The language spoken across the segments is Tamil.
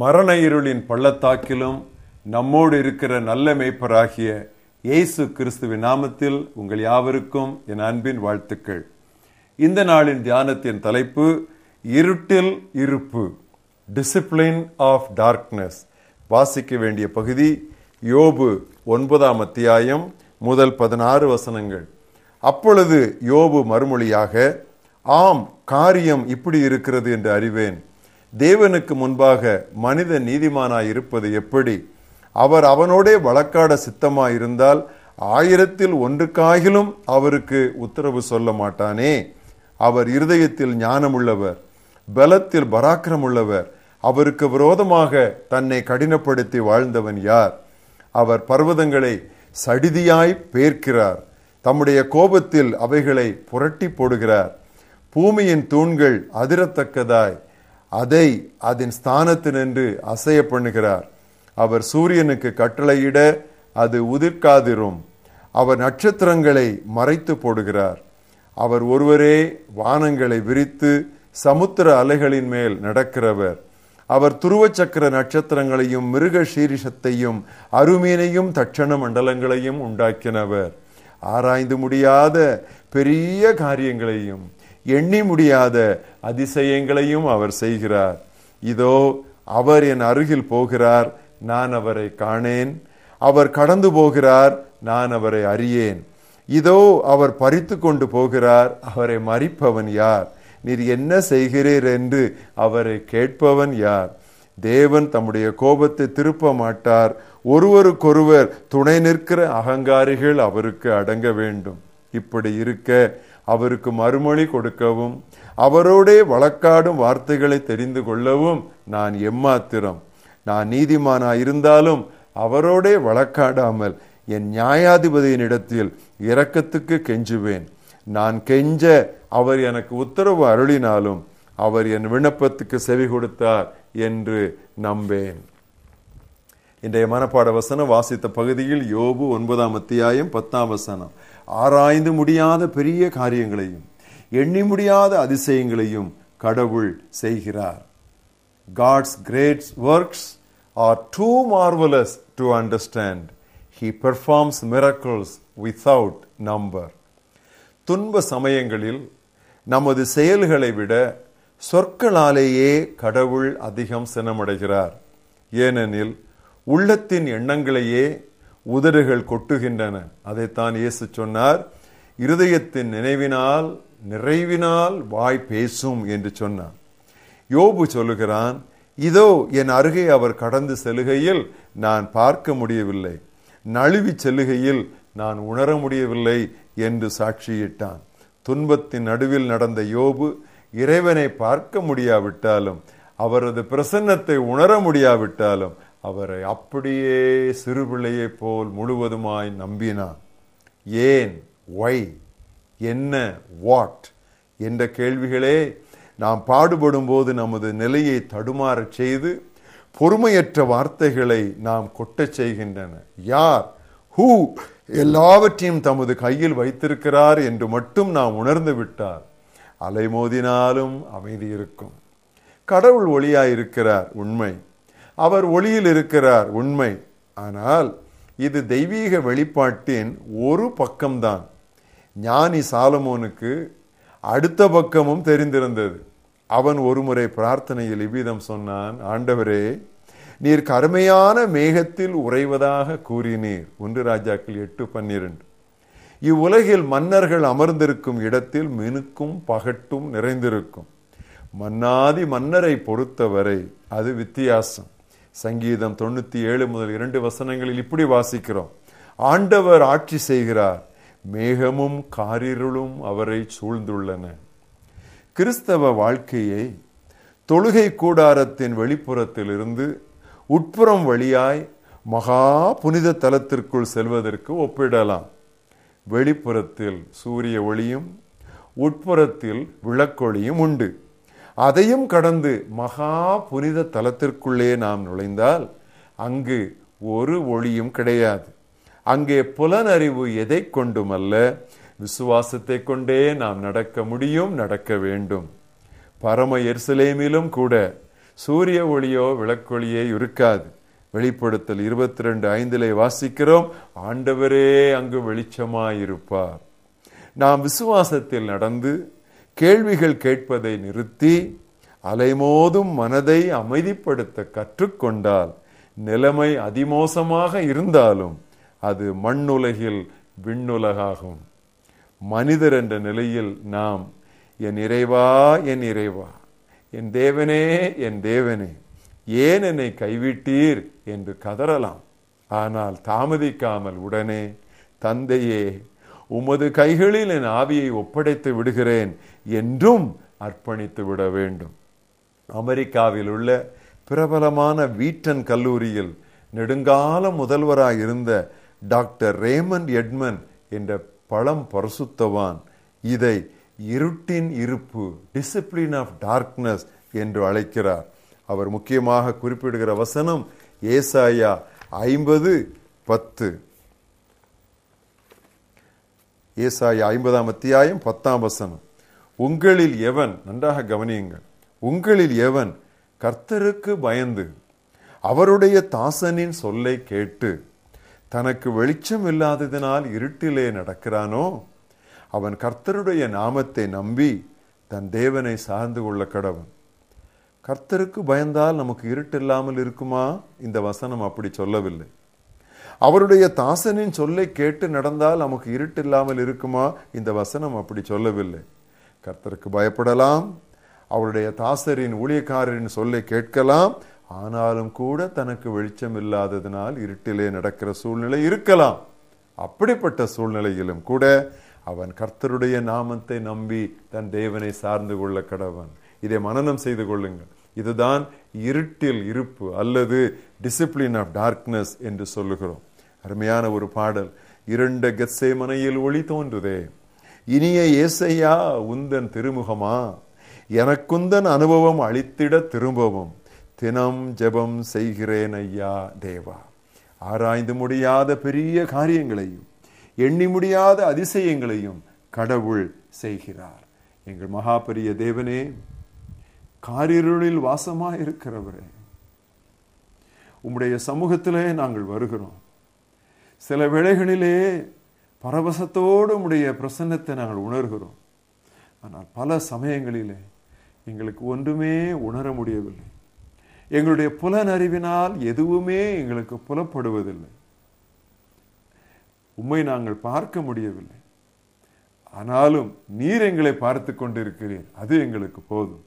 மரண இருளின் பள்ளத்தாக்கிலும் நம்மோடு இருக்கிற நல்ல மேய்ப்பராகிய இயேசு கிறிஸ்துவின் நாமத்தில் உங்கள் யாவருக்கும் என் அன்பின் வாழ்த்துக்கள். இந்த நாளின் தியானத்தின் தலைப்பு இருட்டில் இருப்பு டிசிப்ளின் ஆஃப் டார்க்னஸ் வாசிக்க வேண்டிய பகுதி யோபு ஒன்பதாம் அத்தியாயம் முதல் பதினாறு வசனங்கள். அப்பொழுது யோபு மறுமொழியாக ஆம் காரியம் இப்படி இருக்கிறது என்று அறிவேன். தேவனுக்கு முன்பாக மனித நீதிமானாய் இருப்பது எப்படி? அவர் அவனோடே வழக்காட சித்தமாய் இருந்தால் ஆயிரத்தில் ஒன்றுக்காகிலும் அவருக்கு உத்தரவு சொல்ல மாட்டானே. அவர் இருதயத்தில் ஞானமுள்ளவர் பலத்தில் பராக்கிரமுள்ளவர். அவருக்கு விரோதமாக தன்னை கடினப்படுத்தி வாழ்ந்தவன் யார்? அவர் பர்வதங்களை சடிதியாய் பேர்க்கிறார். தம்முடைய கோபத்தில் அவைகளை புரட்டி போடுகிறார். பூமியின் தூண்கள் அதிரத்தக்கதாய் அதை அதன் ஸ்தானத்தினின்று அசைய பண்ணுகிறார். அவர் சூரியனுக்கு கட்டளையிட அது உதிர்க்காதிரும். அவர் நட்சத்திரங்களை மறைத்து போடுகிறார். அவர் ஒருவரே வானங்களை விரித்து சமுத்திர அலைகளின் மேல் நடக்கிறவர். அவர் துருவ சக்கர நட்சத்திரங்களையும் மிருக சீரிஷத்தையும் அருமீனையும் தட்சண மண்டலங்களையும் உண்டாக்கினவர். ஆராய்ந்து முடியாத பெரிய காரியங்களையும் எண்ணி முடியாத அதிசயங்களையும் அவர் செய்கிறார். இதோ அவர் என் அருகில் போகிறார் நான் அவரை காணேன். அவர் கடந்து போகிறார் நான் அவரை அறியேன். இதோ அவர் பறித்து கொண்டு போகிறார் அவரை மறிப்பவன் யார்? நீர் என்ன செய்கிறீர் என்று அவரை கேட்பவன் யார்? தேவன் தம்முடைய கோபத்தை திருப்ப மாட்டார். ஒருவருக்கொருவர் துணை நிற்கிற அகங்காரிகள் அவருக்கு அடங்க வேண்டும். இப்படி இருக்க அவருக்கு மறுமொழி கொடுக்கவும் அவரோடே வழக்காடும் வார்த்தைகளை தெரிந்து கொள்ளவும் நான் எம்மாத்திரம். நான் நீதிமானா இருந்தாலும் அவரோடே வழக்காடாமல் என் நியாயாதிபதியினிடத்தில் இரக்கத்துக்கு கெஞ்சுவேன். நான் கெஞ்ச அவர் எனக்கு உத்தரவு அருளினாலும் அவர் என் விண்ணப்பத்துக்கு செவி கொடுத்தார் என்று நம்பேன். இன்றைய மனப்பாட வசனம் வாசித்த பகுதியில் யோபு ஒன்பதாம் அத்தியாயம் பத்தாம் வசனம். ஆராய்ந்து முடியாத பெரிய காரியங்களையும் எண்ணி முடியாத அதிசயங்களையும் கடவுள் செய்கிறார். God's great works are too marvelous to understand he performs miracles without number துன்ப சமயங்களில் நமது செயல்களை விட சொற்களாலேயே கடவுள் அதிகம் சினமடைகிறார். ஏனெனில் உள்ளத்தின் எண்ணங்களையே உதடுகள் கொட்டுகின்றன. அதைத்தான் இயேசு சொன்னார். இருதயத்தின் நினைவினால் நிறைவினால் வாய் பேசும் என்று சொன்னார். யோபு சொல்லுகிறான் இதோ என் அருகே அவர் கடந்து செல்லுகையில் நான் பார்க்க முடியவில்லை. நழுவி செல்லுகையில் நான் உணர முடியவில்லை என்று சாட்சியிட்டான். துன்பத்தின் நடுவில் நடந்த யோபு இறைவனை பார்க்க முடியாவிட்டாலும் அவரது பிரசன்னத்தை உணர முடியாவிட்டாலும் அவரை அப்படியே சிறுபிள்ளையை போல் முழுவதுமாய் நம்பினான் ஏன்? ஒய் என்ன? வாட் என்ற கேள்விகளே நாம் பாடுபடும் போது நமது நிலையை தடுமாறச் செய்து பொறுமையற்ற வார்த்தைகளை நாம் கொட்டச் செய்கின்றன. யார்? ஹூ எல்லாவற்றையும் தமது கையில் வைத்திருக்கிறார் என்று மட்டும் நாம் உணர்ந்து விட்டார் அலைமோதினாலும் அமைதி இருக்கும் கடவுள் ஒளியாயிருக்கிறார் உண்மை. அவர் ஒளியில் இருக்கிறார் உண்மை. ஆனால் இது தெய்வீக வெளிப்பாட்டின் ஒரு பக்கம்தான். ஞானி சாலமோனுக்கு அடுத்த பக்கமும் தெரிந்திருந்தது. அவன் ஒருமுறை பிரார்த்தனையில் இவ்விதம் சொன்னான் ஆண்டவரே நீர் கருமையான மேகத்தில் உறைவதாக கூறினீர். ஒன்று ராஜாக்கள் எட்டு பன்னிரண்டு. இவ்வுலகில் மன்னர்கள் அமர்ந்திருக்கும் இடத்தில் மினுக்கும் பகட்டும் நிறைந்திருக்கும். மன்னாதி மன்னரை பொறுத்தவரை அது வித்தியாசம். சங்கீதம் தொண்ணூற்றி ஏழு முதல் இரண்டு வசனங்களில் இப்படி வாசிக்கிறோம். ஆண்டவர் ஆட்சி செய்கிறார். மேகமும் காரிருளும் அவரை சூழ்ந்துள்ளன. கிறிஸ்தவ வாழ்க்கையை தொழுகை கூடாரத்தின் வெளிப்புறத்தில் இருந்து உட்புறம் வழியாய் மகா புனித தலத்திற்குள் செல்வதற்கு ஒப்பிடலாம். வெளிப்புறத்தில் சூரிய ஒளியும் உட்புறத்தில் விளக்கொளியும் உண்டு. அதையும் கடந்து மகா புனித தலத்திற்குள்ளே நாம் நுழைந்தால் அங்கு ஒரு ஒளியும் கிடையாது. அங்கே புலனறிவு எதை கொண்டுமல்ல? விசுவாசத்தை கொண்டே நாம் நடக்க முடியும் நடக்க வேண்டும். பரம எருசலேமிலும் கூட சூரிய ஒளியோ விளக்கொளியே இருக்காது. வெளிப்படுத்தல் இருபத்தி ரெண்டு ஐந்திலே வாசிக்கிறோம் ஆண்டவரே அங்கு வெளிச்சமாயிருப்பார். நாம் விசுவாசத்தில் நடந்து கேள்விகள் கேட்பதை நிறுத்தி அலைமோதும் மனதை அமைதிப்படுத்த கற்றுக்கொண்டால் நிலைமை அதிமோசமாக இருந்தாலும் அது மண்ணுலகில் விண்ணுலகாகும். மனிதர் என்ற நிலையில் நாம் என் இறைவா என் இறைவா என் தேவனே என் தேவனே ஏன் என்னை கைவிட்டீர்? என்று கதறலாம். ஆனால் தாமதிக்காமல் உடனே தந்தையே உமது கைகளில் என் ஆவியை ஒப்படைத்து விடுகிறேன் என்றும் அர்ப்பணித்து விட வேண்டும். அமெரிக்காவில் உள்ள பிரபலமான வீட்டன் கல்லூரியில் நெடுங்கால முதல்வராக இருந்த டாக்டர் ரேமண்ட் எட்மன் என்ற பழம் பரிசுத்தவான் இதை இருட்டின் இருப்பு டிசிப்ளின் ஆஃப் டார்க்னஸ் என்று அழைக்கிறார். அவர் முக்கியமாக குறிப்பிடுகிற வசனம் ஏசாயா ஐம்பது பத்து. ஏசாய் ஐம்பதாம் அத்தியாயம் பத்தாம் வசனம். உங்களில் எவன் நன்றாக கவனியுங்கள். உங்களில் எவன் கர்த்தருக்கு பயந்து அவருடைய தாசனின் சொல்லை கேட்டு தனக்கு வெளிச்சம் இல்லாததினால் இருட்டிலே நடக்கிறானோ? அவன் கர்த்தருடைய நாமத்தை நம்பி தன் தேவனை சார்ந்து கொள்ள கடவன். கர்த்தருக்கு பயந்தால் நமக்கு இருட்டில்லாமல் இருக்குமா? இந்த வசனம் அப்படி சொல்லவில்லை. அவருடைய தாசனின் சொல்லை கேட்டு நடந்தால் நமக்கு இருட்டில்லாமல் இருக்குமா? இந்த வசனம் அப்படி சொல்லவில்லை. கர்த்தருக்கு பயப்படலாம். அவருடைய தாசரின் ஊழியக்காரரின் சொல்லை கேட்கலாம். ஆனாலும் கூட தனக்கு வெளிச்சம் இல்லாததினால் இருட்டிலே நடக்கிற சூழ்நிலை இருக்கலாம். அப்படிப்பட்ட சூழ்நிலையிலும் கூட அவன் கர்த்தருடைய நாமத்தை நம்பி தன் தேவனை சார்ந்து கொள்ள கடவன். இதை மனனம் செய்து கொள்ளுங்கள். இதுதான் இருட்டில் இருப்பு அல்லது டிசிப்ளின் ஆஃப் டார்க்னஸ் என்று சொல்லுகிறோம். அருமையான ஒரு பாடல். இரண்ட கெத்சே மனையில் ஒளி தோன்றுதே. இனிய ஏசையா உந்தன் திருமுகமா? எனக்குந்தன் அனுபவம் அளித்திட திரும்பவும். தினம் ஜெபம் செய்கிறேன் ஐயா தேவா. ஆராய்ந்து முடியாத பெரிய காரியங்களையும் எண்ணி முடியாத அதிசயங்களையும் கடவுள் செய்கிறார். எங்கள் மகாபெரிய தேவனே காரிருளில் வாசமா இருக்கிறவரே உம்முடைய சமூகத்திலே நாங்கள் வருகிறோம். சில வேளைகளிலே பரவசத்தோடு உடைய பிரசன்னத்தை நாங்கள் உணர்கிறோம். ஆனால் பல சமயங்களிலே எங்களுக்கு ஒன்றுமே உணர முடியவில்லை. எங்களுடைய புலனறிவினால் எதுவுமே எங்களுக்கு புலப்படுவதில்லை. உண்மை நாங்கள் பார்க்க முடியவில்லை. ஆனாலும் நீர் எங்களை பார்த்து கொண்டிருக்கிறீர். அது எங்களுக்கு போதும்.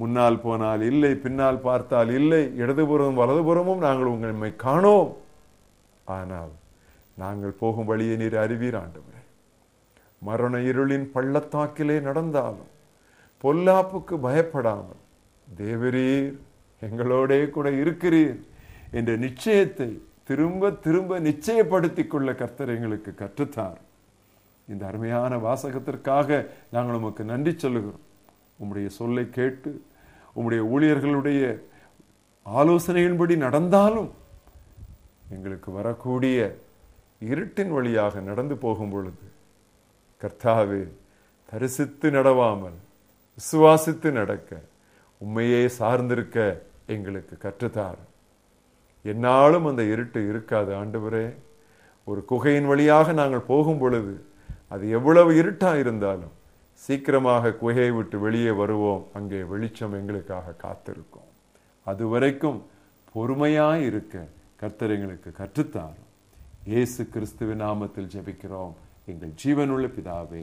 முன்னால் போனால் இல்லை பின்னால் பார்த்தால் இல்லை இடதுபுறம் வலதுபுறமும் நாங்கள் உங்களை காணோம். ஆனால் நாங்கள் போகும் வழியை நீர் அறிவீர் ஆண்டவரே. மரண இருளின் பள்ளத்தாக்கிலே நடந்தாலும் பொல்லாப்புக்கு பயப்படாமல் தேவரீர் எங்களோடே கூட இருக்கிறீர் என்ற நிச்சயத்தை திரும்ப திரும்ப நிச்சயப்படுத்திக் கொள்ள கர்த்தர் எங்களுக்கு கற்றுத்தார். இந்த அருமையான வாசகத்திற்காக நாங்கள் உமக்கு நன்றி சொல்லுகிறோம். உம்முடைய சொல்லை கேட்டு உம்முடைய ஊழியர்களுடைய ஆலோசனையின்படி நடந்தாலும் எங்களுக்கு வரக்கூடிய இருட்டின் வழியாக நடந்து போகும் பொழுது கர்த்தாவே தரிசித்து நடவாமல் விசுவாசித்து நடக்க உண்மையே சார்ந்திருக்க எங்களுக்கு கற்றுத்தார். என்னாலும் அந்த இருட்டு இருக்காது ஆண்டவரே. ஒரு குகையின் வழியாக நாங்கள் போகும் பொழுது அது எவ்வளவு இருட்டா இருந்தாலும் சீக்கிரமாக குகையை விட்டு வெளியே வருவோம். அங்கே வெளிச்சம் எங்களுக்காக காத்திருக்கும். அது வரைக்கும் பொறுமையாய் இருக்க கர்த்தர் எங்களுக்கு கற்றுத்தாரும். இயேசு கிறிஸ்துவின் நாமத்தில் ஜெபிக்கிறோம். எங்கள் ஜீவனுள்ள பிதாவே